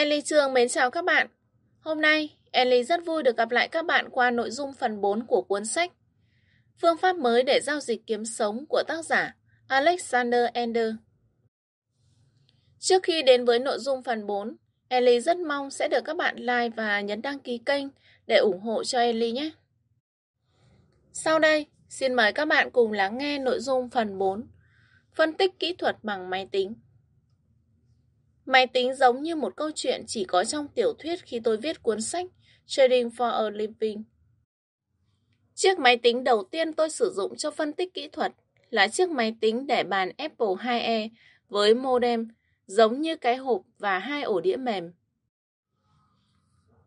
Ellie Trường mến chào các bạn. Hôm nay, Ellie rất vui được gặp lại các bạn qua nội dung phần 4 của cuốn sách Phương pháp mới để giao dịch kiếm sống của tác giả Alexander Ender. Trước khi đến với nội dung phần 4, Ellie rất mong sẽ được các bạn like và nhấn đăng ký kênh để ủng hộ cho Ellie nhé. Sau đây, xin mời các bạn cùng lắng nghe nội dung phần 4 Phân tích kỹ thuật bằng máy tính. Máy tính giống như một câu chuyện chỉ có trong tiểu thuyết khi tôi viết cuốn sách Trading for a Living. Chiếc máy tính đầu tiên tôi sử dụng cho phân tích kỹ thuật là chiếc máy tính để bàn Apple 2e với modem giống như cái hộp và hai ổ đĩa mềm.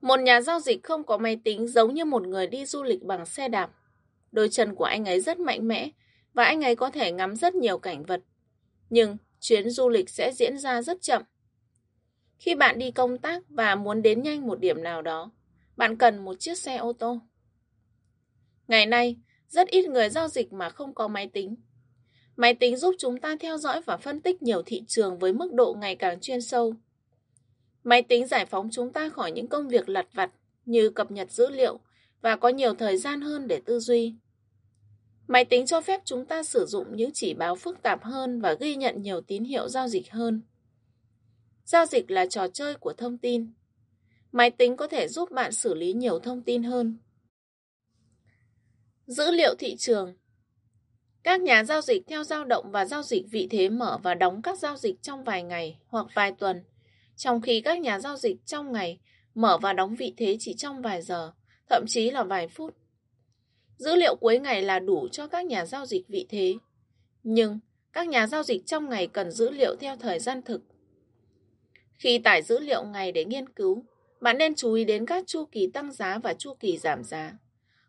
Một nhà giao dịch không có máy tính giống như một người đi du lịch bằng xe đạp. Đôi chân của anh ấy rất mạnh mẽ và anh ấy có thể ngắm rất nhiều cảnh vật. Nhưng chuyến du lịch sẽ diễn ra rất chậm. Khi bạn đi công tác và muốn đến nhanh một điểm nào đó, bạn cần một chiếc xe ô tô. Ngày nay, rất ít người giao dịch mà không có máy tính. Máy tính giúp chúng ta theo dõi và phân tích nhiều thị trường với mức độ ngày càng chuyên sâu. Máy tính giải phóng chúng ta khỏi những công việc lặt vặt như cập nhật dữ liệu và có nhiều thời gian hơn để tư duy. Máy tính cho phép chúng ta sử dụng những chỉ báo phức tạp hơn và ghi nhận nhiều tín hiệu giao dịch hơn. Giao dịch là trò chơi của thông tin. Máy tính có thể giúp bạn xử lý nhiều thông tin hơn. Dữ liệu thị trường Các nhà giao dịch theo dao động và giao dịch vị thế mở và đóng các giao dịch trong vài ngày hoặc vài tuần, trong khi các nhà giao dịch trong ngày mở và đóng vị thế chỉ trong vài giờ, thậm chí là vài phút. Dữ liệu cuối ngày là đủ cho các nhà giao dịch vị thế. Nhưng các nhà giao dịch trong ngày cần dữ liệu theo thời gian thực. Khi tải dữ liệu ngày để nghiên cứu, bạn nên chú ý đến các chu kỳ tăng giá và chu kỳ giảm giá,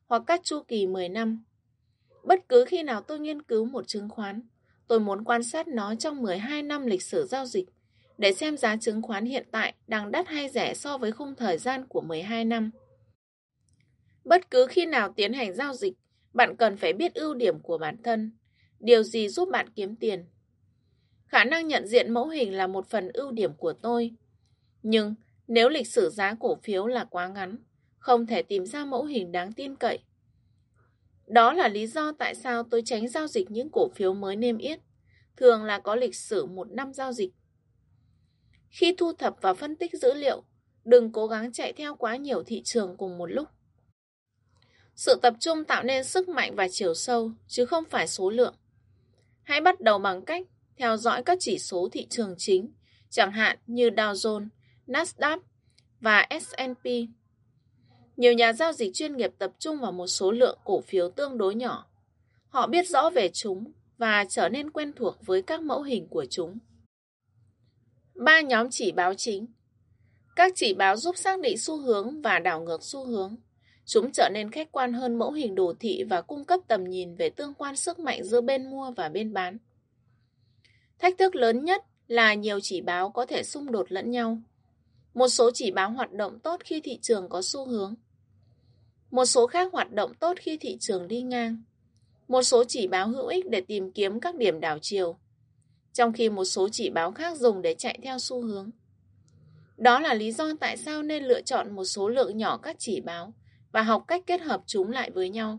hoặc các chu kỳ 10 năm. Bất cứ khi nào tôi nghiên cứu một chứng khoán, tôi muốn quan sát nó trong 12 năm lịch sử giao dịch để xem giá chứng khoán hiện tại đang đắt hay rẻ so với khung thời gian của 12 năm. Bất cứ khi nào tiến hành giao dịch, bạn cần phải biết ưu điểm của bản thân, điều gì giúp bạn kiếm tiền. Khả năng nhận diện mẫu hình là một phần ưu điểm của tôi. Nhưng nếu lịch sử giá cổ phiếu là quá ngắn, không thể tìm ra mẫu hình đáng tin cậy. Đó là lý do tại sao tôi tránh giao dịch những cổ phiếu mới niêm yết, thường là có lịch sử một năm giao dịch. Khi thu thập và phân tích dữ liệu, đừng cố gắng chạy theo quá nhiều thị trường cùng một lúc. Sự tập trung tạo nên sức mạnh và chiều sâu, chứ không phải số lượng. Hãy bắt đầu bằng cách theo dõi các chỉ số thị trường chính, chẳng hạn như Dow Jones, Nasdaq và S&P. Nhiều nhà giao dịch chuyên nghiệp tập trung vào một số lượng cổ phiếu tương đối nhỏ. Họ biết rõ về chúng và trở nên quen thuộc với các mẫu hình của chúng. Ba nhóm chỉ báo chính Các chỉ báo giúp xác định xu hướng và đảo ngược xu hướng. Chúng trở nên khách quan hơn mẫu hình đồ thị và cung cấp tầm nhìn về tương quan sức mạnh giữa bên mua và bên bán. Thách thức lớn nhất là nhiều chỉ báo có thể xung đột lẫn nhau. Một số chỉ báo hoạt động tốt khi thị trường có xu hướng. Một số khác hoạt động tốt khi thị trường đi ngang. Một số chỉ báo hữu ích để tìm kiếm các điểm đảo chiều, trong khi một số chỉ báo khác dùng để chạy theo xu hướng. Đó là lý do tại sao nên lựa chọn một số lượng nhỏ các chỉ báo và học cách kết hợp chúng lại với nhau.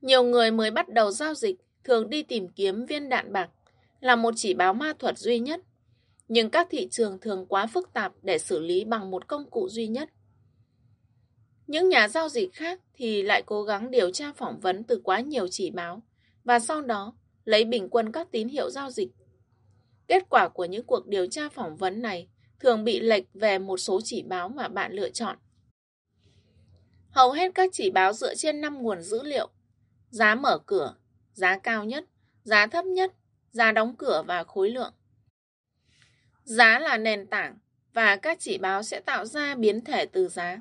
Nhiều người mới bắt đầu giao dịch thường đi tìm kiếm viên đạn bạc là một chỉ báo ma thuật duy nhất, nhưng các thị trường thường quá phức tạp để xử lý bằng một công cụ duy nhất. Những nhà giao dịch khác thì lại cố gắng điều tra phỏng vấn từ quá nhiều chỉ báo và sau đó lấy bình quân các tín hiệu giao dịch. Kết quả của những cuộc điều tra phỏng vấn này thường bị lệch về một số chỉ báo mà bạn lựa chọn. Hầu hết các chỉ báo dựa trên 5 nguồn dữ liệu. Giá mở cửa, giá cao nhất, giá thấp nhất, giá đóng cửa và khối lượng. Giá là nền tảng và các chỉ báo sẽ tạo ra biến thể từ giá.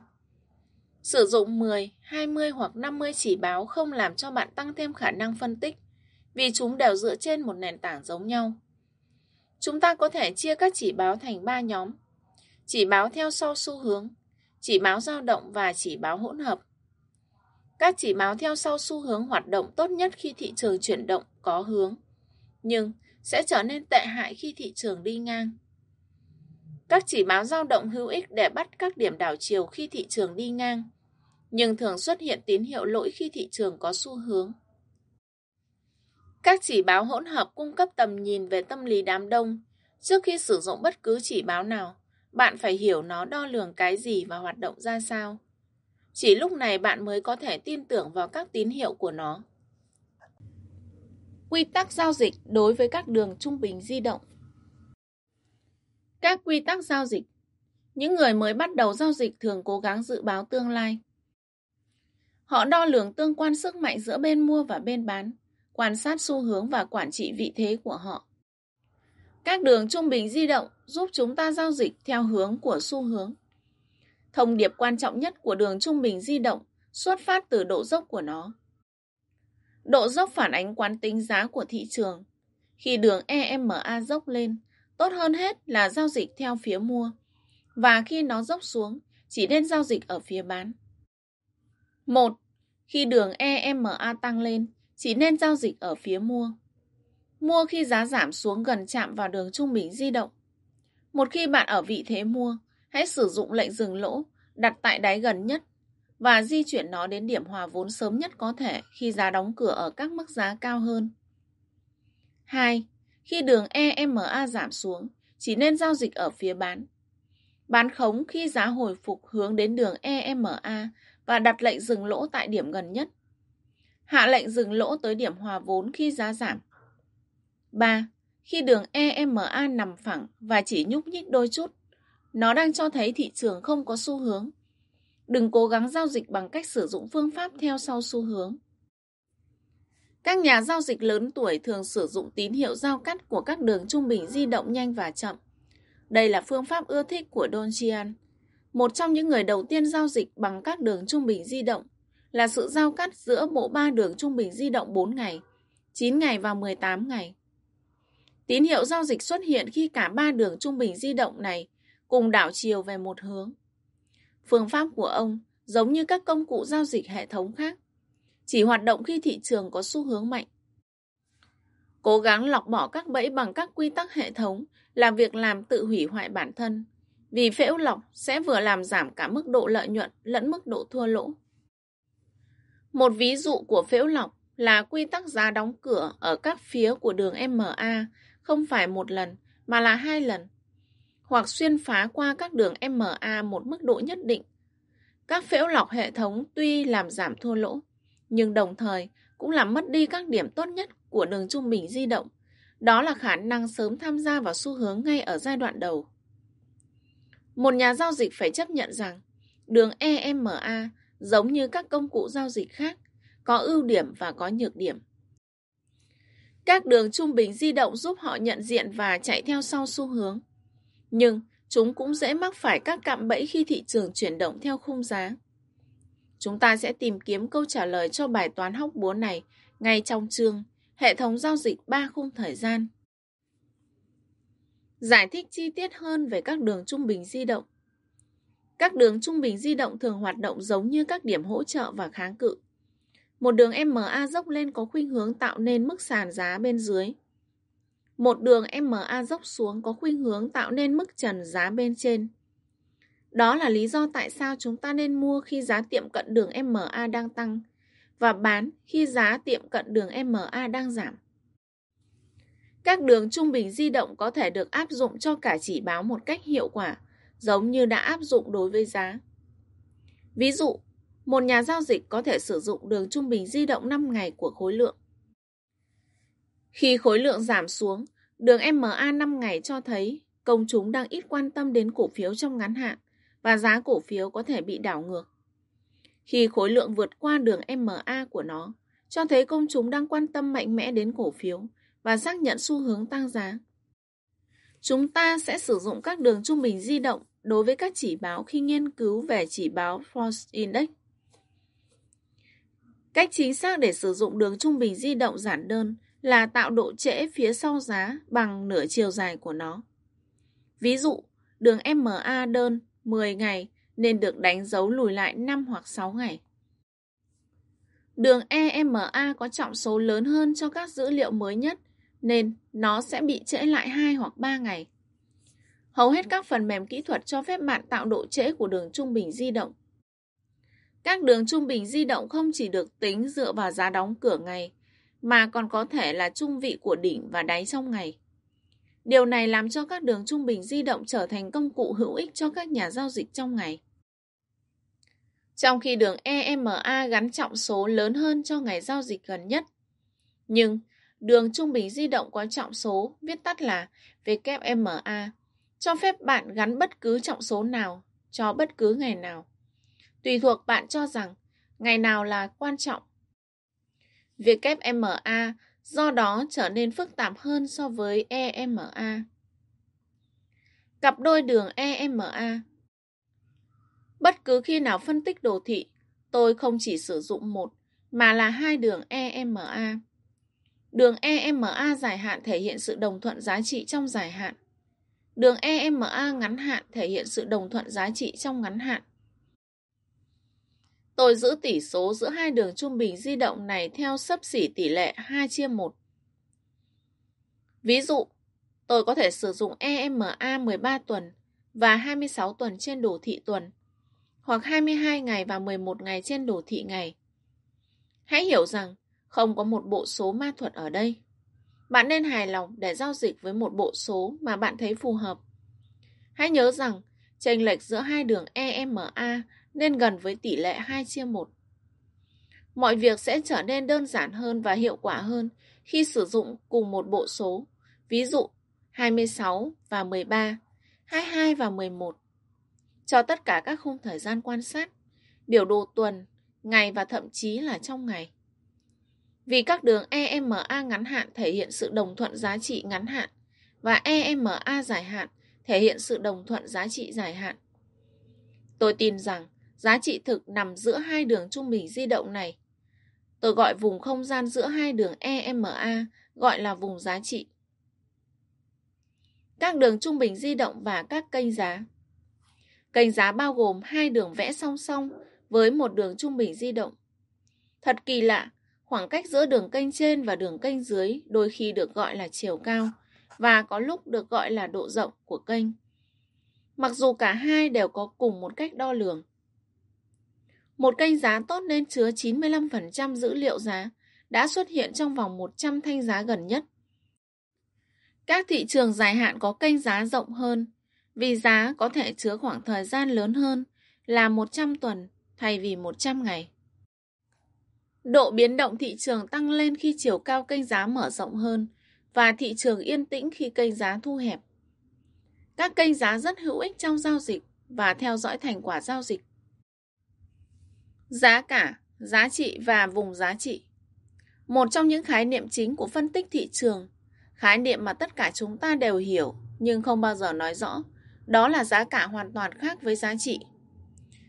Sử dụng 10, 20 hoặc 50 chỉ báo không làm cho bạn tăng thêm khả năng phân tích vì chúng đều dựa trên một nền tảng giống nhau. Chúng ta có thể chia các chỉ báo thành 3 nhóm. Chỉ báo theo sau xu hướng, chỉ báo dao động và chỉ báo hỗn hợp. Các chỉ báo theo sau xu hướng hoạt động tốt nhất khi thị trường chuyển động có hướng, nhưng sẽ trở nên tệ hại khi thị trường đi ngang. Các chỉ báo dao động hữu ích để bắt các điểm đảo chiều khi thị trường đi ngang, nhưng thường xuất hiện tín hiệu lỗi khi thị trường có xu hướng. Các chỉ báo hỗn hợp cung cấp tầm nhìn về tâm lý đám đông. Trước khi sử dụng bất cứ chỉ báo nào, bạn phải hiểu nó đo lường cái gì và hoạt động ra sao. Chỉ lúc này bạn mới có thể tin tưởng vào các tín hiệu của nó. Quy tắc giao dịch đối với các đường trung bình di động Các quy tắc giao dịch Những người mới bắt đầu giao dịch thường cố gắng dự báo tương lai. Họ đo lường tương quan sức mạnh giữa bên mua và bên bán, quan sát xu hướng và quản trị vị thế của họ. Các đường trung bình di động giúp chúng ta giao dịch theo hướng của xu hướng. Thông điệp quan trọng nhất của đường trung bình di động xuất phát từ độ dốc của nó. Độ dốc phản ánh quán tính giá của thị trường. Khi đường EMA dốc lên, tốt hơn hết là giao dịch theo phía mua. Và khi nó dốc xuống, chỉ nên giao dịch ở phía bán. 1. Khi đường EMA tăng lên, chỉ nên giao dịch ở phía mua. Mua khi giá giảm xuống gần chạm vào đường trung bình di động. Một khi bạn ở vị thế mua, hãy sử dụng lệnh dừng lỗ đặt tại đáy gần nhất và di chuyển nó đến điểm hòa vốn sớm nhất có thể khi giá đóng cửa ở các mức giá cao hơn. 2. Khi đường EMA giảm xuống, chỉ nên giao dịch ở phía bán. Bán khống khi giá hồi phục hướng đến đường EMA và đặt lệnh dừng lỗ tại điểm gần nhất. Hạ lệnh dừng lỗ tới điểm hòa vốn khi giá giảm. 3. Khi đường EMA nằm phẳng và chỉ nhúc nhích đôi chút, nó đang cho thấy thị trường không có xu hướng. Đừng cố gắng giao dịch bằng cách sử dụng phương pháp theo sau xu hướng. Các nhà giao dịch lớn tuổi thường sử dụng tín hiệu giao cắt của các đường trung bình di động nhanh và chậm. Đây là phương pháp ưa thích của Don Chian, một trong những người đầu tiên giao dịch bằng các đường trung bình di động, là sự giao cắt giữa bộ ba đường trung bình di động 4 ngày, 9 ngày và 18 ngày. Tín hiệu giao dịch xuất hiện khi cả ba đường trung bình di động này cùng đảo chiều về một hướng. Phương pháp của ông giống như các công cụ giao dịch hệ thống khác, chỉ hoạt động khi thị trường có xu hướng mạnh. Cố gắng lọc bỏ các bẫy bằng các quy tắc hệ thống là việc làm tự hủy hoại bản thân, vì phễu lọc sẽ vừa làm giảm cả mức độ lợi nhuận lẫn mức độ thua lỗ. Một ví dụ của phễu lọc là quy tắc giá đóng cửa ở các phía của đường MA không phải một lần mà là hai lần hoặc xuyên phá qua các đường MA một mức độ nhất định. Các phễu lọc hệ thống tuy làm giảm thua lỗ, nhưng đồng thời cũng làm mất đi các điểm tốt nhất của đường trung bình di động. Đó là khả năng sớm tham gia vào xu hướng ngay ở giai đoạn đầu. Một nhà giao dịch phải chấp nhận rằng đường EMA giống như các công cụ giao dịch khác, có ưu điểm và có nhược điểm. Các đường trung bình di động giúp họ nhận diện và chạy theo sau xu hướng. Nhưng chúng cũng dễ mắc phải các cạm bẫy khi thị trường chuyển động theo khung giá. Chúng ta sẽ tìm kiếm câu trả lời cho bài toán hóc búa này ngay trong chương Hệ thống giao dịch 3 khung thời gian. Giải thích chi tiết hơn về các đường trung bình di động. Các đường trung bình di động thường hoạt động giống như các điểm hỗ trợ và kháng cự. Một đường MA dốc lên có khuynh hướng tạo nên mức sàn giá bên dưới. Một đường MA dốc xuống có khuynh hướng tạo nên mức trần giá bên trên. Đó là lý do tại sao chúng ta nên mua khi giá tiệm cận đường MA đang tăng và bán khi giá tiệm cận đường MA đang giảm. Các đường trung bình di động có thể được áp dụng cho cả chỉ báo một cách hiệu quả, giống như đã áp dụng đối với giá. Ví dụ, một nhà giao dịch có thể sử dụng đường trung bình di động 5 ngày của khối lượng. Khi khối lượng giảm xuống, đường MA 5 ngày cho thấy công chúng đang ít quan tâm đến cổ phiếu trong ngắn hạn và giá cổ phiếu có thể bị đảo ngược. Khi khối lượng vượt qua đường MA của nó, cho thấy công chúng đang quan tâm mạnh mẽ đến cổ phiếu và xác nhận xu hướng tăng giá. Chúng ta sẽ sử dụng các đường trung bình di động đối với các chỉ báo khi nghiên cứu về chỉ báo Force Index. Cách chính xác để sử dụng đường trung bình di động giản đơn là tạo độ trễ phía sau giá bằng nửa chiều dài của nó. Ví dụ, đường MA đơn 10 ngày nên được đánh dấu lùi lại 5 hoặc 6 ngày. Đường EMA có trọng số lớn hơn cho các dữ liệu mới nhất nên nó sẽ bị trễ lại 2 hoặc 3 ngày. Hầu hết các phần mềm kỹ thuật cho phép bạn tạo độ trễ của đường trung bình di động. Các đường trung bình di động không chỉ được tính dựa vào giá đóng cửa ngày, mà còn có thể là trung vị của đỉnh và đáy trong ngày. Điều này làm cho các đường trung bình di động trở thành công cụ hữu ích cho các nhà giao dịch trong ngày. Trong khi đường EMA gắn trọng số lớn hơn cho ngày giao dịch gần nhất. Nhưng đường trung bình di động có trọng số viết tắt là WMA cho phép bạn gắn bất cứ trọng số nào cho bất cứ ngày nào. Tùy thuộc bạn cho rằng ngày nào là quan trọng. Việc do đó trở nên phức tạp hơn so với e EMA. Cặp đôi đường e EMA Bất cứ khi nào phân tích đồ thị, tôi không chỉ sử dụng một, mà là hai đường e EMA. Đường EMA dài hạn thể hiện sự đồng thuận giá trị trong dài hạn. Đường EMA ngắn hạn thể hiện sự đồng thuận giá trị trong ngắn hạn. Tôi giữ tỷ số giữa hai đường trung bình di động này theo sấp xỉ tỷ lệ 2 chia 1. Ví dụ, tôi có thể sử dụng EMA 13 tuần và 26 tuần trên đồ thị tuần, hoặc 22 ngày và 11 ngày trên đồ thị ngày. Hãy hiểu rằng không có một bộ số ma thuật ở đây. Bạn nên hài lòng để giao dịch với một bộ số mà bạn thấy phù hợp. Hãy nhớ rằng chênh lệch giữa hai đường EMA nên gần với tỷ lệ 2 chia 1. Mọi việc sẽ trở nên đơn giản hơn và hiệu quả hơn khi sử dụng cùng một bộ số, ví dụ 26 và 13, 22 và 11. Cho tất cả các khung thời gian quan sát, biểu đồ tuần, ngày và thậm chí là trong ngày. Vì các đường EMA ngắn hạn thể hiện sự đồng thuận giá trị ngắn hạn và EMA dài hạn thể hiện sự đồng thuận giá trị dài hạn. Tôi tin rằng giá trị thực nằm giữa hai đường trung bình di động này. Tôi gọi vùng không gian giữa hai đường EMA gọi là vùng giá trị. Các đường trung bình di động và các kênh giá. Kênh giá bao gồm hai đường vẽ song song với một đường trung bình di động. Thật kỳ lạ, khoảng cách giữa đường kênh trên và đường kênh dưới đôi khi được gọi là chiều cao và có lúc được gọi là độ rộng của kênh. Mặc dù cả hai đều có cùng một cách đo lường. Một kênh giá tốt nên chứa 95% dữ liệu giá, đã xuất hiện trong vòng 100 thanh giá gần nhất. Các thị trường dài hạn có kênh giá rộng hơn, vì giá có thể chứa khoảng thời gian lớn hơn là 100 tuần thay vì 100 ngày. Độ biến động thị trường tăng lên khi chiều cao kênh giá mở rộng hơn và thị trường yên tĩnh khi kênh giá thu hẹp. Các kênh giá rất hữu ích trong giao dịch và theo dõi thành quả giao dịch. Giá cả, giá trị và vùng giá trị. Một trong những khái niệm chính của phân tích thị trường, khái niệm mà tất cả chúng ta đều hiểu nhưng không bao giờ nói rõ, đó là giá cả hoàn toàn khác với giá trị.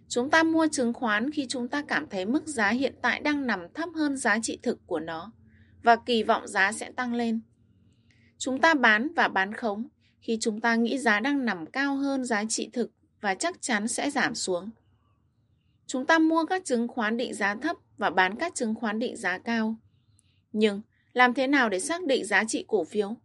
Chúng ta mua chứng khoán khi chúng ta cảm thấy mức giá hiện tại đang nằm thấp hơn giá trị thực của nó và kỳ vọng giá sẽ tăng lên. Chúng ta bán và bán khống khi chúng ta nghĩ giá đang nằm cao hơn giá trị thực và chắc chắn sẽ giảm xuống. Chúng ta mua các chứng khoán định giá thấp và bán các chứng khoán định giá cao. Nhưng, làm thế nào để xác định giá trị cổ phiếu?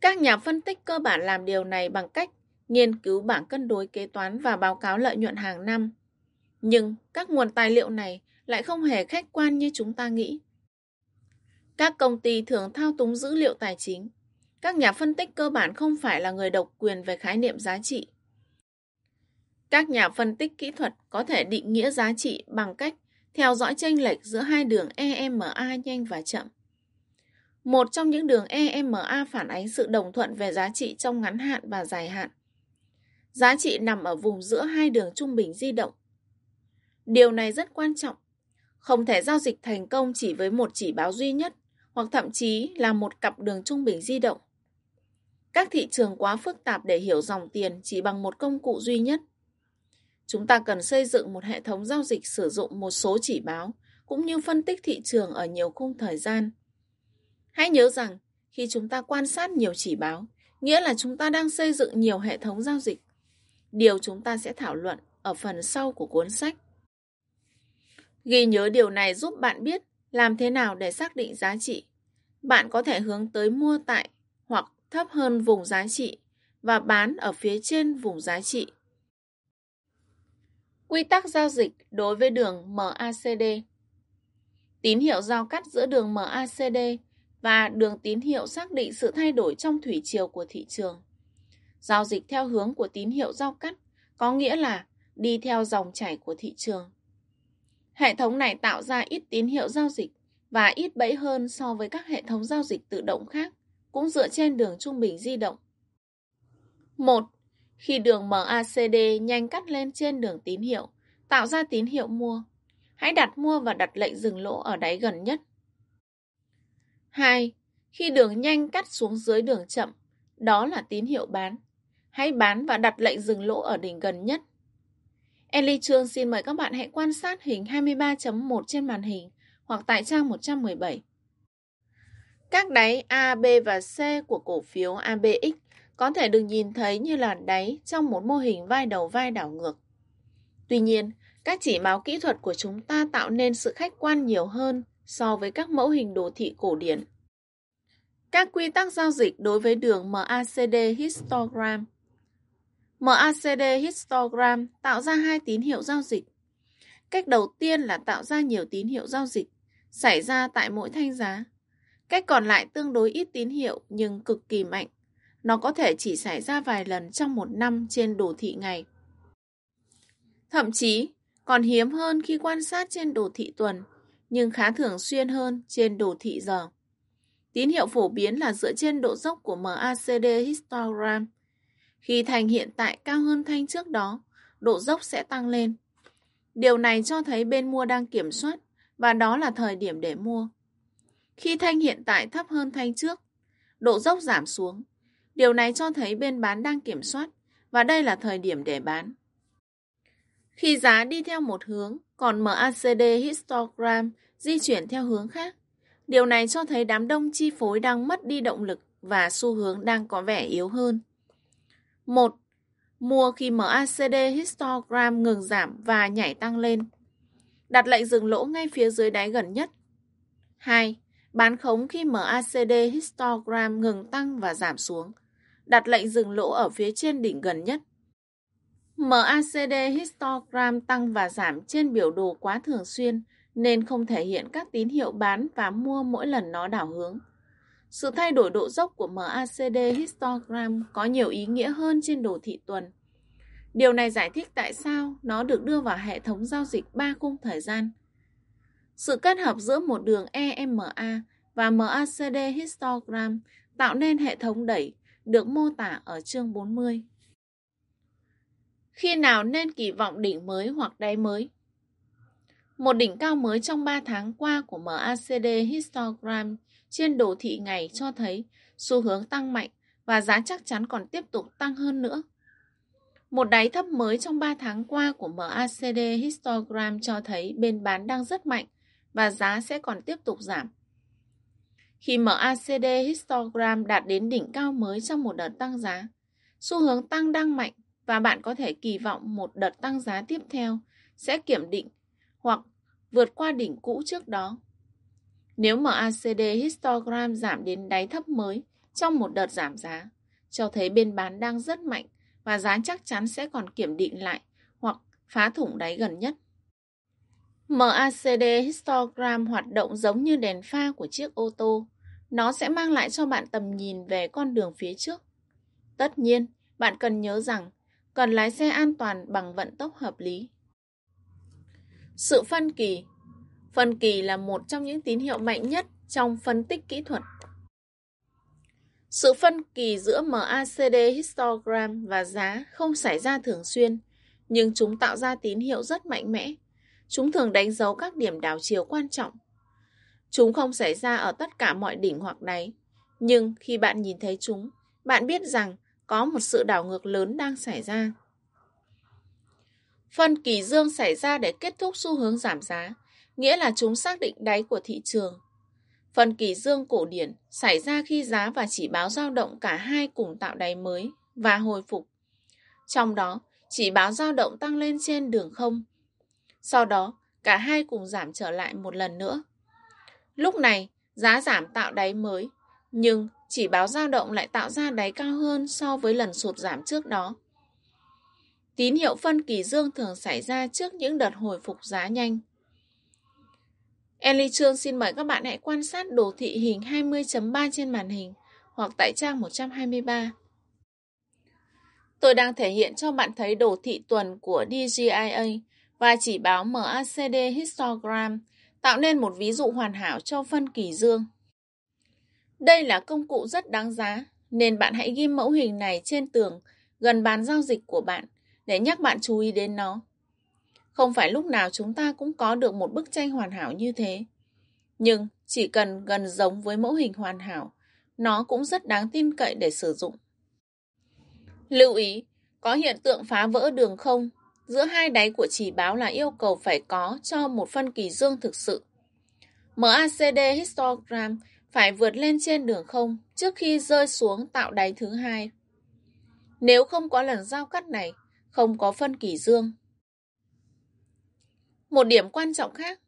Các nhà phân tích cơ bản làm điều này bằng cách nghiên cứu bảng cân đối kế toán và báo cáo lợi nhuận hàng năm. Nhưng các nguồn tài liệu này lại không hề khách quan như chúng ta nghĩ. Các công ty thường thao túng dữ liệu tài chính. Các nhà phân tích cơ bản không phải là người độc quyền về khái niệm giá trị. Các nhà phân tích kỹ thuật có thể định nghĩa giá trị bằng cách theo dõi chênh lệch giữa hai đường EMA nhanh và chậm. Một trong những đường EMA phản ánh sự đồng thuận về giá trị trong ngắn hạn và dài hạn. Giá trị nằm ở vùng giữa hai đường trung bình di động. Điều này rất quan trọng. Không thể giao dịch thành công chỉ với một chỉ báo duy nhất, hoặc thậm chí là một cặp đường trung bình di động. Các thị trường quá phức tạp để hiểu dòng tiền chỉ bằng một công cụ duy nhất. Chúng ta cần xây dựng một hệ thống giao dịch sử dụng một số chỉ báo cũng như phân tích thị trường ở nhiều khung thời gian. Hãy nhớ rằng khi chúng ta quan sát nhiều chỉ báo, nghĩa là chúng ta đang xây dựng nhiều hệ thống giao dịch. Điều chúng ta sẽ thảo luận ở phần sau của cuốn sách. Ghi nhớ điều này giúp bạn biết làm thế nào để xác định giá trị. Bạn có thể hướng tới mua tại hoặc thấp hơn vùng giá trị và bán ở phía trên vùng giá trị. Quy tắc giao dịch đối với đường MACD Tín hiệu giao cắt giữa đường MACD và đường tín hiệu xác định sự thay đổi trong thủy chiều của thị trường. Giao dịch theo hướng của tín hiệu giao cắt có nghĩa là đi theo dòng chảy của thị trường. Hệ thống này tạo ra ít tín hiệu giao dịch và ít bẫy hơn so với các hệ thống giao dịch tự động khác, cũng dựa trên đường trung bình di động. 1. Khi đường MACD nhanh cắt lên trên đường tín hiệu, tạo ra tín hiệu mua, hãy đặt mua và đặt lệnh dừng lỗ ở đáy gần nhất. 2. Khi đường nhanh cắt xuống dưới đường chậm, đó là tín hiệu bán. Hãy bán và đặt lệnh dừng lỗ ở đỉnh gần nhất. Ellie Trương xin mời các bạn hãy quan sát hình 23.1 trên màn hình hoặc tại trang 117. Các đáy A, B và C của cổ phiếu ABX có thể được nhìn thấy như là đáy trong một mô hình vai đầu vai đảo ngược. Tuy nhiên, các chỉ báo kỹ thuật của chúng ta tạo nên sự khách quan nhiều hơn so với các mẫu hình đồ thị cổ điển. Các quy tắc giao dịch đối với đường MACD histogram MACD histogram tạo ra hai tín hiệu giao dịch. Cách đầu tiên là tạo ra nhiều tín hiệu giao dịch xảy ra tại mỗi thanh giá. Cách còn lại tương đối ít tín hiệu nhưng cực kỳ mạnh. Nó có thể chỉ xảy ra vài lần trong một năm trên đồ thị ngày. Thậm chí, còn hiếm hơn khi quan sát trên đồ thị tuần, nhưng khá thường xuyên hơn trên đồ thị giờ. Tín hiệu phổ biến là dựa trên độ dốc của MACD histogram. Khi thanh hiện tại cao hơn thanh trước đó, độ dốc sẽ tăng lên. Điều này cho thấy bên mua đang kiểm soát và đó là thời điểm để mua. Khi thanh hiện tại thấp hơn thanh trước, độ dốc giảm xuống. Điều này cho thấy bên bán đang kiểm soát và đây là thời điểm để bán. Khi giá đi theo một hướng, còn MACD histogram di chuyển theo hướng khác. Điều này cho thấy đám đông chi phối đang mất đi động lực và xu hướng đang có vẻ yếu hơn. 1. Mua khi MACD histogram ngừng giảm và nhảy tăng lên. Đặt lệnh dừng lỗ ngay phía dưới đáy gần nhất. 2. Bán khống khi MACD histogram ngừng tăng và giảm xuống. Đặt lệnh dừng lỗ ở phía trên đỉnh gần nhất. MACD histogram tăng và giảm trên biểu đồ quá thường xuyên, nên không thể hiện các tín hiệu bán và mua mỗi lần nó đảo hướng. Sự thay đổi độ dốc của MACD histogram có nhiều ý nghĩa hơn trên đồ thị tuần. Điều này giải thích tại sao nó được đưa vào hệ thống giao dịch 3 khung thời gian. Sự kết hợp giữa một đường EMA và MACD histogram tạo nên hệ thống đẩy được mô tả ở chương 40. Khi nào nên kỳ vọng đỉnh mới hoặc đáy mới? Một đỉnh cao mới trong 3 tháng qua của MACD histogram trên đồ thị ngày cho thấy xu hướng tăng mạnh và giá chắc chắn còn tiếp tục tăng hơn nữa. Một đáy thấp mới trong 3 tháng qua của MACD histogram cho thấy bên bán đang rất mạnh và giá sẽ còn tiếp tục giảm. Khi MACD histogram đạt đến đỉnh cao mới trong một đợt tăng giá, xu hướng tăng đang mạnh và bạn có thể kỳ vọng một đợt tăng giá tiếp theo sẽ kiểm định hoặc vượt qua đỉnh cũ trước đó. Nếu MACD histogram giảm đến đáy thấp mới trong một đợt giảm giá, cho thấy bên bán đang rất mạnh và giá chắc chắn sẽ còn kiểm định lại hoặc phá thủng đáy gần nhất. MACD histogram hoạt động giống như đèn pha của chiếc ô tô. Nó sẽ mang lại cho bạn tầm nhìn về con đường phía trước. Tất nhiên, bạn cần nhớ rằng cần lái xe an toàn bằng vận tốc hợp lý. Sự phân kỳ Phân kỳ là một trong những tín hiệu mạnh nhất trong phân tích kỹ thuật. Sự phân kỳ giữa MACD histogram và giá không xảy ra thường xuyên, nhưng chúng tạo ra tín hiệu rất mạnh mẽ. Chúng thường đánh dấu các điểm đảo chiều quan trọng. Chúng không xảy ra ở tất cả mọi đỉnh hoặc đáy, nhưng khi bạn nhìn thấy chúng, bạn biết rằng có một sự đảo ngược lớn đang xảy ra. Phân kỳ dương xảy ra để kết thúc xu hướng giảm giá, nghĩa là chúng xác định đáy của thị trường. Phần kỳ dương cổ điển xảy ra khi giá và chỉ báo dao động cả hai cùng tạo đáy mới và hồi phục. Trong đó, chỉ báo dao động tăng lên trên đường không. Sau đó, cả hai cùng giảm trở lại một lần nữa. Lúc này, giá giảm tạo đáy mới, nhưng chỉ báo dao động lại tạo ra đáy cao hơn so với lần sụt giảm trước đó. Tín hiệu phân kỳ dương thường xảy ra trước những đợt hồi phục giá nhanh. Ellie Trương xin mời các bạn hãy quan sát đồ thị hình 20.3 trên màn hình hoặc tại trang 123. Tôi đang thể hiện cho bạn thấy đồ thị tuần của DGIA và chỉ báo MACD histogram tạo nên một ví dụ hoàn hảo cho phân kỳ dương. Đây là công cụ rất đáng giá, nên bạn hãy ghi mẫu hình này trên tường gần bàn giao dịch của bạn để nhắc bạn chú ý đến nó. Không phải lúc nào chúng ta cũng có được một bức tranh hoàn hảo như thế. Nhưng chỉ cần gần giống với mẫu hình hoàn hảo, nó cũng rất đáng tin cậy để sử dụng. Lưu ý, có hiện tượng phá vỡ đường không giữa hai đáy của chỉ báo là yêu cầu phải có cho một phân kỳ dương thực sự. MACD histogram phải vượt lên trên đường không trước khi rơi xuống tạo đáy thứ hai. Nếu không có lần giao cắt này, không có phân kỳ dương. Một điểm quan trọng khác,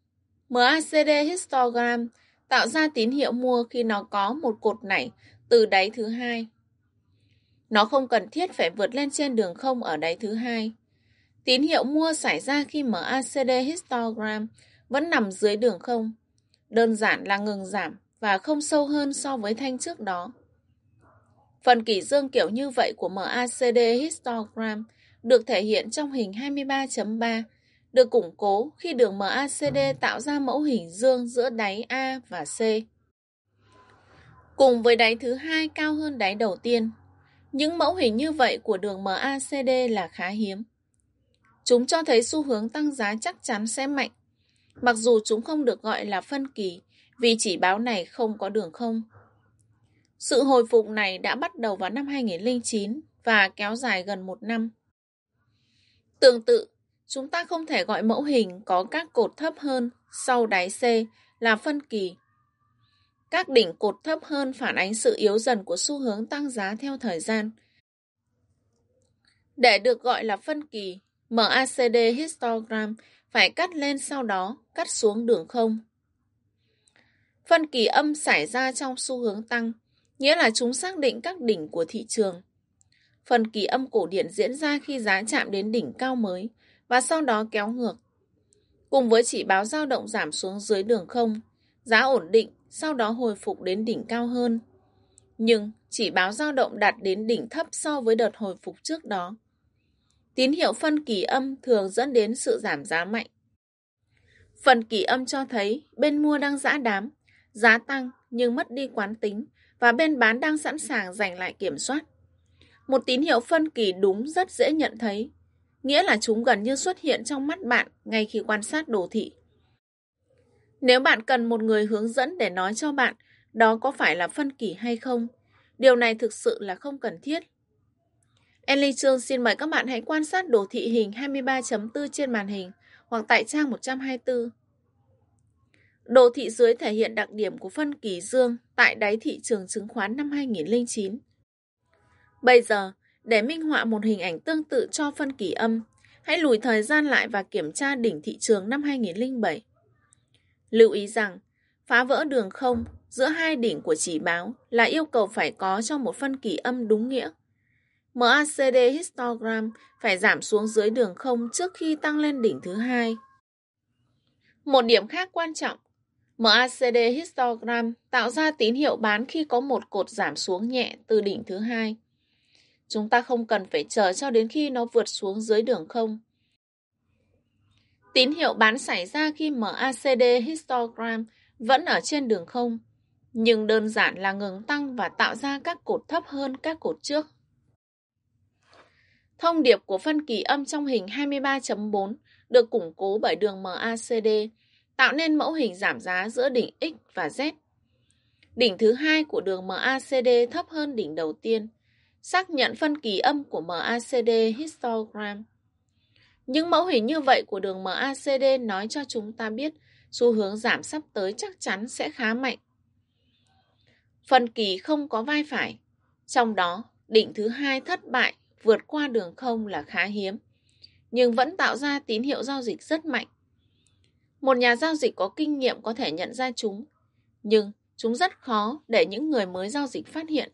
MACD histogram tạo ra tín hiệu mua khi nó có một cột nảy từ đáy thứ hai. Nó không cần thiết phải vượt lên trên đường không ở đáy thứ hai. Tín hiệu mua xảy ra khi MACD histogram vẫn nằm dưới đường không. Đơn giản là ngừng giảm và không sâu hơn so với thanh trước đó. Phần kỷ dương kiểu như vậy của MACD histogram được thể hiện trong hình 23.3, được củng cố khi đường MACD tạo ra mẫu hình dương giữa đáy A và C. Cùng với đáy thứ hai cao hơn đáy đầu tiên, những mẫu hình như vậy của đường MACD là khá hiếm. Chúng cho thấy xu hướng tăng giá chắc chắn sẽ mạnh, mặc dù chúng không được gọi là phân kỳ vì chỉ báo này không có đường không. Sự hồi phục này đã bắt đầu vào năm 2009 và kéo dài gần một năm. Tương tự, chúng ta không thể gọi mẫu hình có các cột thấp hơn sau đáy C là phân kỳ. Các đỉnh cột thấp hơn phản ánh sự yếu dần của xu hướng tăng giá theo thời gian. Để được gọi là phân kỳ, MACD histogram phải cắt lên sau đó cắt xuống đường không. Phân kỳ âm xảy ra trong xu hướng tăng, nghĩa là chúng xác định các đỉnh của thị trường. Phần kỳ âm cổ điển diễn ra khi giá chạm đến đỉnh cao mới và sau đó kéo ngược. Cùng với chỉ báo dao động giảm xuống dưới đường không, giá ổn định, sau đó hồi phục đến đỉnh cao hơn. Nhưng chỉ báo dao động đạt đến đỉnh thấp so với đợt hồi phục trước đó. Tín hiệu phân kỳ âm thường dẫn đến sự giảm giá mạnh. Phần kỳ âm cho thấy bên mua đang giã đám, giá tăng nhưng mất đi quán tính và bên bán đang sẵn sàng giành lại kiểm soát. Một tín hiệu phân kỳ đúng rất dễ nhận thấy, nghĩa là chúng gần như xuất hiện trong mắt bạn ngay khi quan sát đồ thị. Nếu bạn cần một người hướng dẫn để nói cho bạn đó có phải là phân kỳ hay không, điều này thực sự là không cần thiết. Ellie Trương xin mời các bạn hãy quan sát đồ thị hình 23.4 trên màn hình hoặc tại trang 124. Đồ thị dưới thể hiện đặc điểm của phân kỳ dương tại đáy thị trường chứng khoán năm 2009. Bây giờ, để minh họa một hình ảnh tương tự cho phân kỳ âm, hãy lùi thời gian lại và kiểm tra đỉnh thị trường năm 2007. Lưu ý rằng, phá vỡ đường không giữa hai đỉnh của chỉ báo là yêu cầu phải có cho một phân kỳ âm đúng nghĩa. MACD histogram phải giảm xuống dưới đường không trước khi tăng lên đỉnh thứ hai. Một điểm khác quan trọng MACD histogram tạo ra tín hiệu bán khi có một cột giảm xuống nhẹ từ đỉnh thứ hai. Chúng ta không cần phải chờ cho đến khi nó vượt xuống dưới đường không. Tín hiệu bán xảy ra khi MACD histogram vẫn ở trên đường không, nhưng đơn giản là ngừng tăng và tạo ra các cột thấp hơn các cột trước. Thông điệp của phân kỳ âm trong hình 23.4 được củng cố bởi đường MACD tạo nên mẫu hình giảm giá giữa đỉnh X và Z. Đỉnh thứ hai của đường MACD thấp hơn đỉnh đầu tiên, xác nhận phân kỳ âm của MACD histogram. Những mẫu hình như vậy của đường MACD nói cho chúng ta biết xu hướng giảm sắp tới chắc chắn sẽ khá mạnh. Phân kỳ không có vai phải, trong đó đỉnh thứ hai thất bại vượt qua đường không là khá hiếm, nhưng vẫn tạo ra tín hiệu giao dịch rất mạnh. Một nhà giao dịch có kinh nghiệm có thể nhận ra chúng, nhưng chúng rất khó để những người mới giao dịch phát hiện.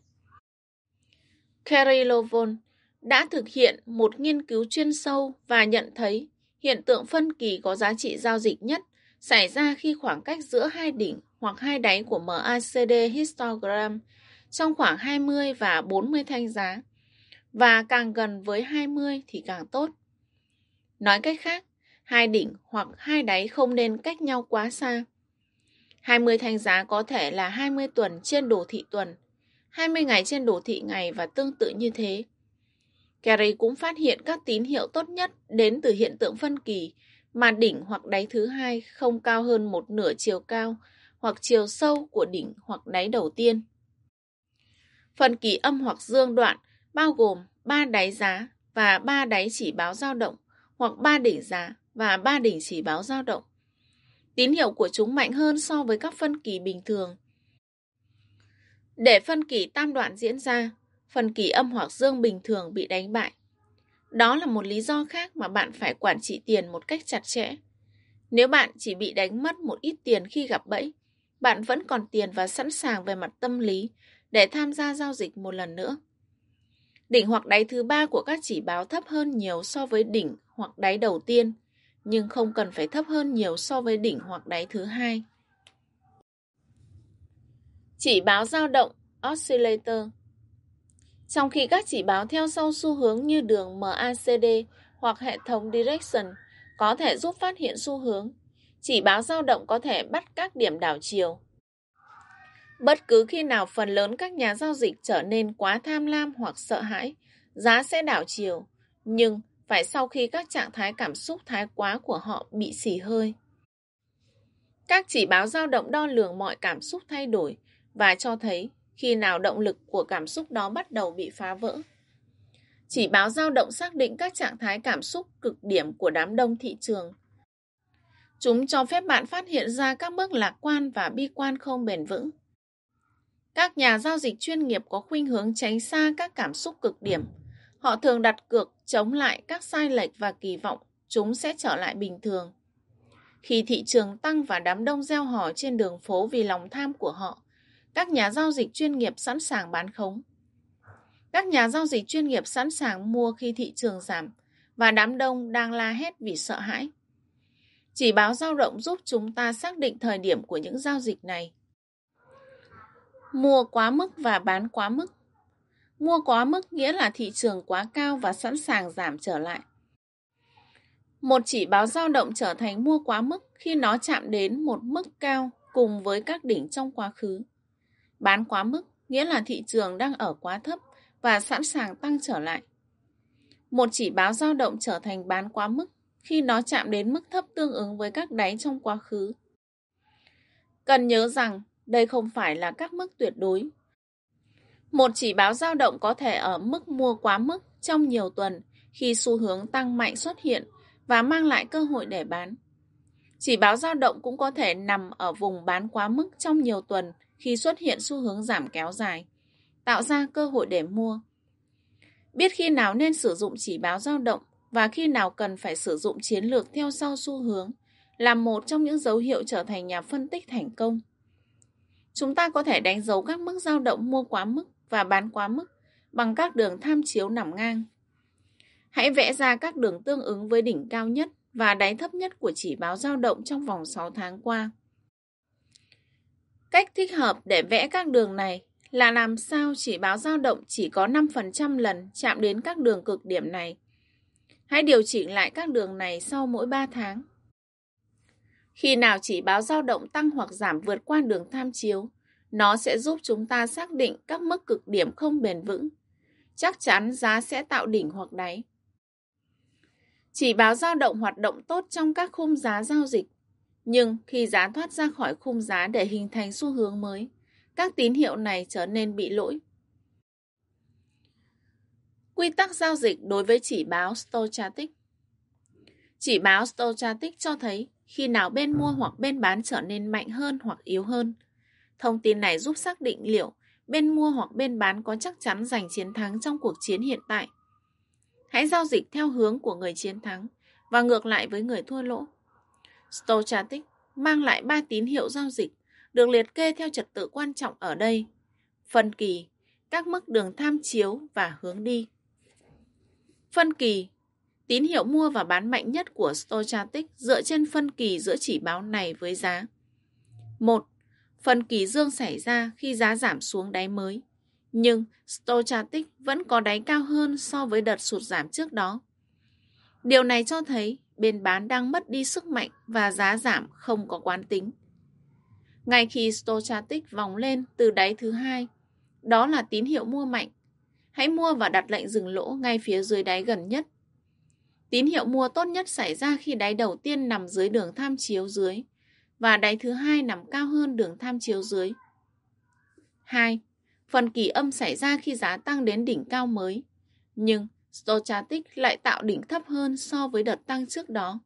Kerry Lovon đã thực hiện một nghiên cứu chuyên sâu và nhận thấy hiện tượng phân kỳ có giá trị giao dịch nhất xảy ra khi khoảng cách giữa hai đỉnh hoặc hai đáy của MACD histogram trong khoảng 20 và 40 thanh giá và càng gần với 20 thì càng tốt. Nói cách khác, hai đỉnh hoặc hai đáy không nên cách nhau quá xa. 20 thanh giá có thể là 20 tuần trên đồ thị tuần, 20 ngày trên đồ thị ngày và tương tự như thế. Kerry cũng phát hiện các tín hiệu tốt nhất đến từ hiện tượng phân kỳ mà đỉnh hoặc đáy thứ hai không cao hơn một nửa chiều cao hoặc chiều sâu của đỉnh hoặc đáy đầu tiên. Phân kỳ âm hoặc dương đoạn bao gồm 3 đáy giá và 3 đáy chỉ báo dao động hoặc 3 đỉnh giá và 3 đỉnh chỉ báo dao động. Tín hiệu của chúng mạnh hơn so với các phân kỳ bình thường. Để phân kỳ tam đoạn diễn ra, phân kỳ âm hoặc dương bình thường bị đánh bại. Đó là một lý do khác mà bạn phải quản trị tiền một cách chặt chẽ. Nếu bạn chỉ bị đánh mất một ít tiền khi gặp bẫy, bạn vẫn còn tiền và sẵn sàng về mặt tâm lý để tham gia giao dịch một lần nữa. Đỉnh hoặc đáy thứ ba của các chỉ báo thấp hơn nhiều so với đỉnh hoặc đáy đầu tiên, nhưng không cần phải thấp hơn nhiều so với đỉnh hoặc đáy thứ hai. Chỉ báo dao động oscillator Trong khi các chỉ báo theo sau xu hướng như đường MACD hoặc hệ thống direction có thể giúp phát hiện xu hướng, chỉ báo dao động có thể bắt các điểm đảo chiều. Bất cứ khi nào phần lớn các nhà giao dịch trở nên quá tham lam hoặc sợ hãi, giá sẽ đảo chiều, nhưng phải sau khi các trạng thái cảm xúc thái quá của họ bị xì hơi. Các chỉ báo dao động đo lường mọi cảm xúc thay đổi và cho thấy khi nào động lực của cảm xúc đó bắt đầu bị phá vỡ. Chỉ báo dao động xác định các trạng thái cảm xúc cực điểm của đám đông thị trường. Chúng cho phép bạn phát hiện ra các bước lạc quan và bi quan không bền vững. Các nhà giao dịch chuyên nghiệp có khuynh hướng tránh xa các cảm xúc cực điểm. Họ thường đặt cược chống lại các sai lệch và kỳ vọng chúng sẽ trở lại bình thường. Khi thị trường tăng và đám đông gieo hò trên đường phố vì lòng tham của họ, các nhà giao dịch chuyên nghiệp sẵn sàng bán khống. Các nhà giao dịch chuyên nghiệp sẵn sàng mua khi thị trường giảm và đám đông đang la hét vì sợ hãi. Chỉ báo dao động giúp chúng ta xác định thời điểm của những giao dịch này. Mua quá mức và bán quá mức. Mua quá mức nghĩa là thị trường quá cao và sẵn sàng giảm trở lại. Một chỉ báo dao động trở thành mua quá mức khi nó chạm đến một mức cao cùng với các đỉnh trong quá khứ. Bán quá mức nghĩa là thị trường đang ở quá thấp và sẵn sàng tăng trở lại. Một chỉ báo dao động trở thành bán quá mức khi nó chạm đến mức thấp tương ứng với các đáy trong quá khứ. Cần nhớ rằng đây không phải là các mức tuyệt đối. Một chỉ báo dao động có thể ở mức mua quá mức trong nhiều tuần khi xu hướng tăng mạnh xuất hiện và mang lại cơ hội để bán. Chỉ báo dao động cũng có thể nằm ở vùng bán quá mức trong nhiều tuần khi xuất hiện xu hướng giảm kéo dài, tạo ra cơ hội để mua. Biết khi nào nên sử dụng chỉ báo dao động và khi nào cần phải sử dụng chiến lược theo sau xu hướng là một trong những dấu hiệu trở thành nhà phân tích thành công. Chúng ta có thể đánh dấu các mức dao động mua quá mức và bán quá mức bằng các đường tham chiếu nằm ngang. Hãy vẽ ra các đường tương ứng với đỉnh cao nhất và đáy thấp nhất của chỉ báo dao động trong vòng 6 tháng qua. Cách thích hợp để vẽ các đường này là làm sao chỉ báo dao động chỉ có 5% lần chạm đến các đường cực điểm này. Hãy điều chỉnh lại các đường này sau mỗi 3 tháng. Khi nào chỉ báo dao động tăng hoặc giảm vượt qua đường tham chiếu, nó sẽ giúp chúng ta xác định các mức cực điểm không bền vững. Chắc chắn giá sẽ tạo đỉnh hoặc đáy. Chỉ báo dao động hoạt động tốt trong các khung giá giao dịch. Nhưng khi giá thoát ra khỏi khung giá để hình thành xu hướng mới, các tín hiệu này trở nên bị lỗi. Quy tắc giao dịch đối với chỉ báo Stochastic Chỉ báo Stochastic cho thấy khi nào bên mua hoặc bên bán trở nên mạnh hơn hoặc yếu hơn. Thông tin này giúp xác định liệu bên mua hoặc bên bán có chắc chắn giành chiến thắng trong cuộc chiến hiện tại. Hãy giao dịch theo hướng của người chiến thắng và ngược lại với người thua lỗ. Stochastic mang lại ba tín hiệu giao dịch được liệt kê theo trật tự quan trọng ở đây. Phân kỳ, các mức đường tham chiếu và hướng đi. Phân kỳ Tín hiệu mua và bán mạnh nhất của Stochastic dựa trên phân kỳ giữa chỉ báo này với giá. 1. Phân kỳ dương xảy ra khi giá giảm xuống đáy mới. Nhưng Stochastic vẫn có đáy cao hơn so với đợt sụt giảm trước đó. Điều này cho thấy bên bán đang mất đi sức mạnh và giá giảm không có quán tính. Ngay khi Stochastic vòng lên từ đáy thứ hai, đó là tín hiệu mua mạnh. Hãy mua và đặt lệnh dừng lỗ ngay phía dưới đáy gần nhất. Tín hiệu mua tốt nhất xảy ra khi đáy đầu tiên nằm dưới đường tham chiếu dưới và đáy thứ hai nằm cao hơn đường tham chiếu dưới. 2. Phần kỳ âm xảy ra khi giá tăng đến đỉnh cao mới, nhưng Stochastic lại tạo đỉnh thấp hơn so với đợt tăng trước đó.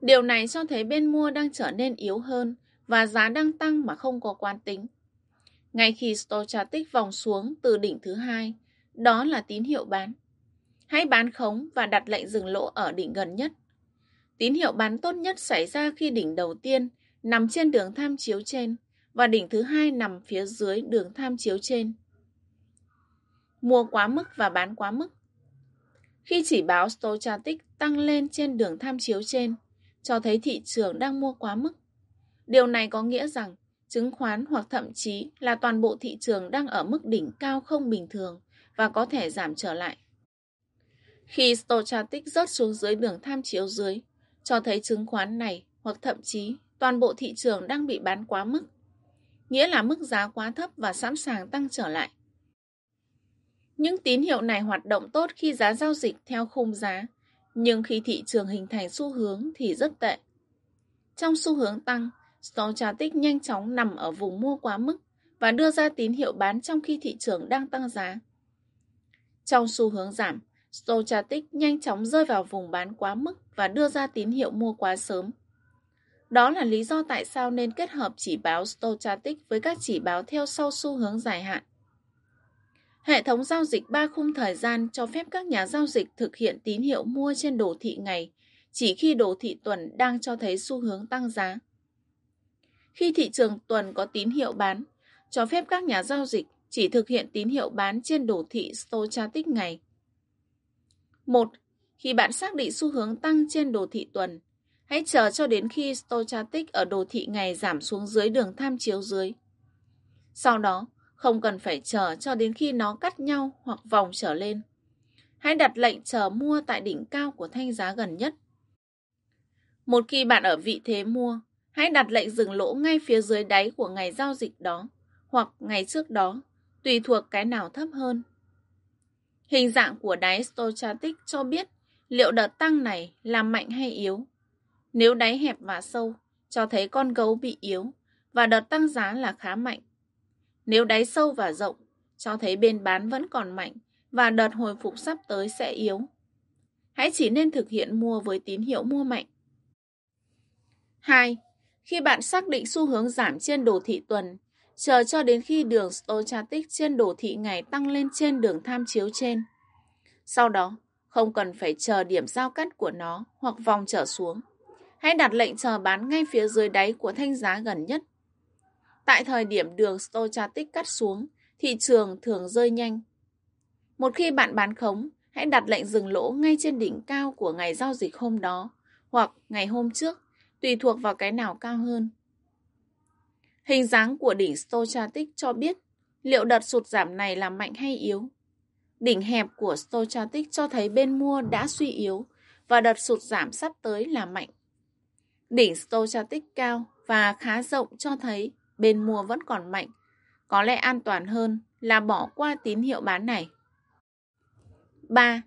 Điều này cho thấy bên mua đang trở nên yếu hơn và giá đang tăng mà không có quán tính. Ngay khi Stochastic vòng xuống từ đỉnh thứ hai, đó là tín hiệu bán. Hãy bán khống và đặt lệnh dừng lỗ ở đỉnh gần nhất. Tín hiệu bán tốt nhất xảy ra khi đỉnh đầu tiên nằm trên đường tham chiếu trên và đỉnh thứ hai nằm phía dưới đường tham chiếu trên. Mua quá mức và bán quá mức. Khi chỉ báo Stochastic tăng lên trên đường tham chiếu trên, cho thấy thị trường đang mua quá mức. Điều này có nghĩa rằng chứng khoán hoặc thậm chí là toàn bộ thị trường đang ở mức đỉnh cao không bình thường và có thể giảm trở lại. Khi Stochastic rớt xuống dưới đường tham chiếu dưới, cho thấy chứng khoán này hoặc thậm chí toàn bộ thị trường đang bị bán quá mức, nghĩa là mức giá quá thấp và sẵn sàng tăng trở lại. Những tín hiệu này hoạt động tốt khi giá giao dịch theo khung giá, nhưng khi thị trường hình thành xu hướng thì rất tệ. Trong xu hướng tăng, Stochastic nhanh chóng nằm ở vùng mua quá mức và đưa ra tín hiệu bán trong khi thị trường đang tăng giá. Trong xu hướng giảm, Stochastic nhanh chóng rơi vào vùng bán quá mức và đưa ra tín hiệu mua quá sớm. Đó là lý do tại sao nên kết hợp chỉ báo Stochastic với các chỉ báo theo sau xu hướng dài hạn. Hệ thống giao dịch ba khung thời gian cho phép các nhà giao dịch thực hiện tín hiệu mua trên đồ thị ngày chỉ khi đồ thị tuần đang cho thấy xu hướng tăng giá. Khi thị trường tuần có tín hiệu bán, cho phép các nhà giao dịch chỉ thực hiện tín hiệu bán trên đồ thị stochastic ngày. 1. Khi bạn xác định xu hướng tăng trên đồ thị tuần, hãy chờ cho đến khi stochastic ở đồ thị ngày giảm xuống dưới đường tham chiếu dưới. Sau đó, không cần phải chờ cho đến khi nó cắt nhau hoặc vòng trở lên. Hãy đặt lệnh chờ mua tại đỉnh cao của thanh giá gần nhất. Một khi bạn ở vị thế mua, hãy đặt lệnh dừng lỗ ngay phía dưới đáy của ngày giao dịch đó hoặc ngày trước đó, tùy thuộc cái nào thấp hơn. Hình dạng của đáy stochastic cho biết liệu đợt tăng này là mạnh hay yếu. Nếu đáy hẹp và sâu, cho thấy con gấu bị yếu và đợt tăng giá là khá mạnh. Nếu đáy sâu và rộng, cho thấy bên bán vẫn còn mạnh và đợt hồi phục sắp tới sẽ yếu. Hãy chỉ nên thực hiện mua với tín hiệu mua mạnh. 2. Khi bạn xác định xu hướng giảm trên đồ thị tuần, chờ cho đến khi đường stochastic trên đồ thị ngày tăng lên trên đường tham chiếu trên. Sau đó, không cần phải chờ điểm giao cắt của nó hoặc vòng trở xuống. Hãy đặt lệnh chờ bán ngay phía dưới đáy của thanh giá gần nhất. Tại thời điểm đường stochastic cắt xuống, thị trường thường rơi nhanh. Một khi bạn bán khống, hãy đặt lệnh dừng lỗ ngay trên đỉnh cao của ngày giao dịch hôm đó hoặc ngày hôm trước, tùy thuộc vào cái nào cao hơn. Hình dáng của đỉnh Stochastic cho biết liệu đợt sụt giảm này là mạnh hay yếu. Đỉnh hẹp của Stochastic cho thấy bên mua đã suy yếu và đợt sụt giảm sắp tới là mạnh. Đỉnh Stochastic cao và khá rộng cho thấy bên mua vẫn còn mạnh. Có lẽ an toàn hơn là bỏ qua tín hiệu bán này. 3.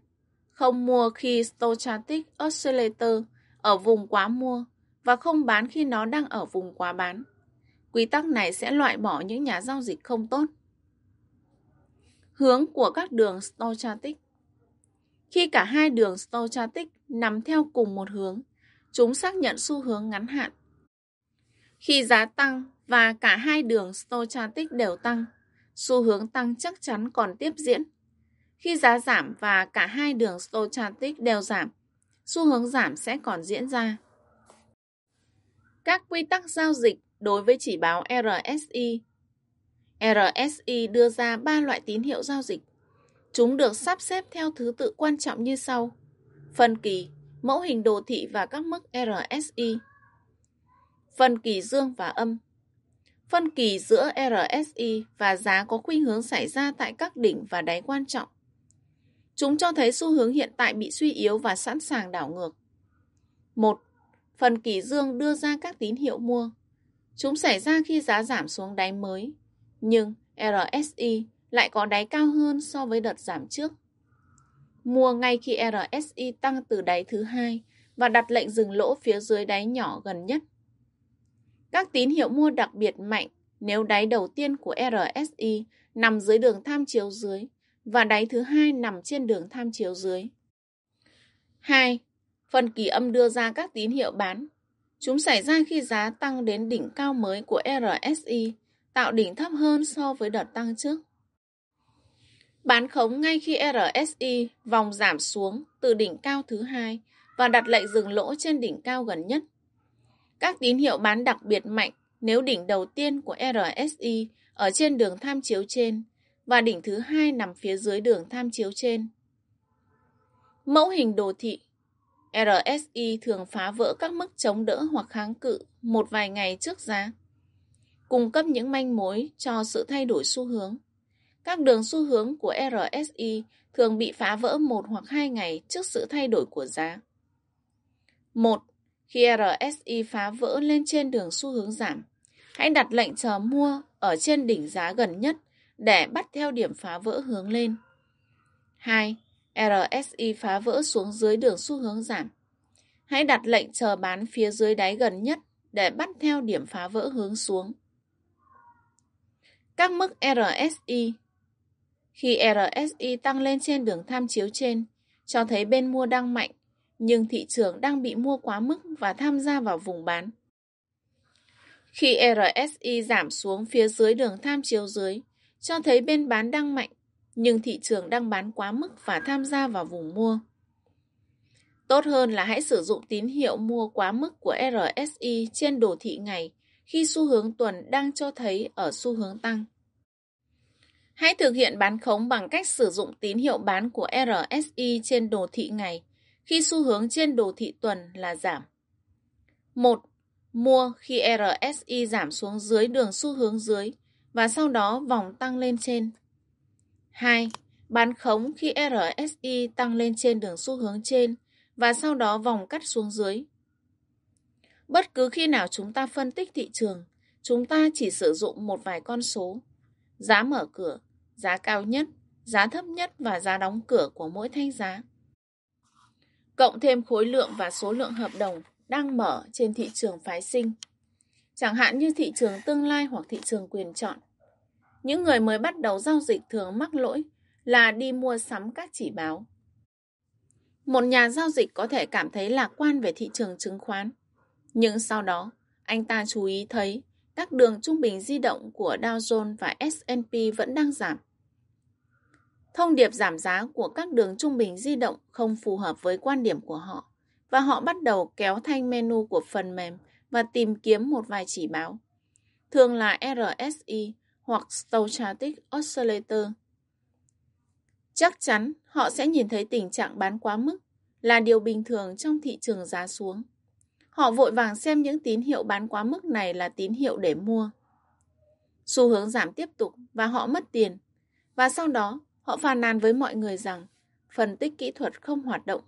Không mua khi Stochastic Oscillator ở vùng quá mua và không bán khi nó đang ở vùng quá bán. Quy tắc này sẽ loại bỏ những nhà giao dịch không tốt. Hướng của các đường stochastic Khi cả hai đường stochastic nằm theo cùng một hướng, chúng xác nhận xu hướng ngắn hạn. Khi giá tăng và cả hai đường stochastic đều tăng, xu hướng tăng chắc chắn còn tiếp diễn. Khi giá giảm và cả hai đường stochastic đều giảm, xu hướng giảm sẽ còn diễn ra. Các quy tắc giao dịch đối với chỉ báo RSI. RSI đưa ra 3 loại tín hiệu giao dịch. Chúng được sắp xếp theo thứ tự quan trọng như sau. Phân kỳ, mẫu hình đồ thị và các mức RSI. Phân kỳ dương và âm. Phân kỳ giữa RSI và giá có khuynh hướng xảy ra tại các đỉnh và đáy quan trọng. Chúng cho thấy xu hướng hiện tại bị suy yếu và sẵn sàng đảo ngược. 1. Phần kỳ dương đưa ra các tín hiệu mua. Chúng xảy ra khi giá giảm xuống đáy mới, nhưng RSI lại có đáy cao hơn so với đợt giảm trước. Mua ngay khi RSI tăng từ đáy thứ hai và đặt lệnh dừng lỗ phía dưới đáy nhỏ gần nhất. Các tín hiệu mua đặc biệt mạnh nếu đáy đầu tiên của RSI nằm dưới đường tham chiếu dưới và đáy thứ hai nằm trên đường tham chiếu dưới. 2. Phần kỳ âm đưa ra các tín hiệu bán. Chúng xảy ra khi giá tăng đến đỉnh cao mới của RSI, tạo đỉnh thấp hơn so với đợt tăng trước. Bán khống ngay khi RSI vòng giảm xuống từ đỉnh cao thứ hai và đặt lệnh dừng lỗ trên đỉnh cao gần nhất. Các tín hiệu bán đặc biệt mạnh nếu đỉnh đầu tiên của RSI ở trên đường tham chiếu trên và đỉnh thứ hai nằm phía dưới đường tham chiếu trên. Mẫu hình đồ thị RSI thường phá vỡ các mức chống đỡ hoặc kháng cự một vài ngày trước giá, cung cấp những manh mối cho sự thay đổi xu hướng. Các đường xu hướng của RSI thường bị phá vỡ một hoặc hai ngày trước sự thay đổi của giá. 1. Khi RSI phá vỡ lên trên đường xu hướng giảm, hãy đặt lệnh chờ mua ở trên đỉnh giá gần nhất để bắt theo điểm phá vỡ hướng lên. 2. RSI phá vỡ xuống dưới đường xu hướng giảm. Hãy đặt lệnh chờ bán phía dưới đáy gần nhất để bắt theo điểm phá vỡ hướng xuống. Các mức RSI Khi RSI tăng lên trên đường tham chiếu trên, cho thấy bên mua đang mạnh, nhưng thị trường đang bị mua quá mức và tham gia vào vùng bán. Khi RSI giảm xuống phía dưới đường tham chiếu dưới, cho thấy bên bán đang mạnh, nhưng thị trường đang bán quá mức và tham gia vào vùng mua. Tốt hơn là hãy sử dụng tín hiệu mua quá mức của RSI trên đồ thị ngày khi xu hướng tuần đang cho thấy ở xu hướng tăng. Hãy thực hiện bán khống bằng cách sử dụng tín hiệu bán của RSI trên đồ thị ngày khi xu hướng trên đồ thị tuần là giảm. 1. Mua khi RSI giảm xuống dưới đường xu hướng dưới và sau đó vòng tăng lên trên. 2. Bán khống khi RSI tăng lên trên đường xu hướng trên và sau đó vòng cắt xuống dưới. Bất cứ khi nào chúng ta phân tích thị trường, chúng ta chỉ sử dụng một vài con số. Giá mở cửa, giá cao nhất, giá thấp nhất và giá đóng cửa của mỗi thanh giá. Cộng thêm khối lượng và số lượng hợp đồng đang mở trên thị trường phái sinh. Chẳng hạn như thị trường tương lai hoặc thị trường quyền chọn. Những người mới bắt đầu giao dịch thường mắc lỗi là đi mua sắm các chỉ báo. Một nhà giao dịch có thể cảm thấy lạc quan về thị trường chứng khoán, nhưng sau đó anh ta chú ý thấy các đường trung bình di động của Dow Jones và S&P vẫn đang giảm. Thông điệp giảm giá của các đường trung bình di động không phù hợp với quan điểm của họ và họ bắt đầu kéo thanh menu của phần mềm và tìm kiếm một vài chỉ báo, thường là RSI hoặc Stochastic Oscillator. Chắc chắn họ sẽ nhìn thấy tình trạng bán quá mức là điều bình thường trong thị trường giá xuống. Họ vội vàng xem những tín hiệu bán quá mức này là tín hiệu để mua. Xu hướng giảm tiếp tục và họ mất tiền. Và sau đó, họ phàn nàn với mọi người rằng phân tích kỹ thuật không hoạt động.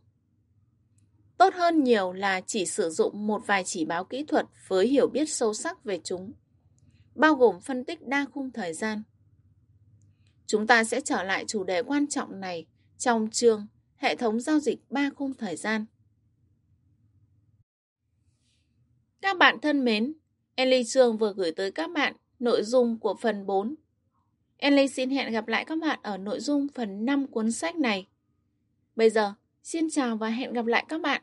Tốt hơn nhiều là chỉ sử dụng một vài chỉ báo kỹ thuật với hiểu biết sâu sắc về chúng, bao gồm phân tích đa khung thời gian. Chúng ta sẽ trở lại chủ đề quan trọng này trong chương Hệ thống giao dịch ba khung thời gian. Các bạn thân mến, Ellie Trương vừa gửi tới các bạn nội dung của phần 4. Ellie xin hẹn gặp lại các bạn ở nội dung phần 5 cuốn sách này. Bây giờ, xin chào và hẹn gặp lại các bạn.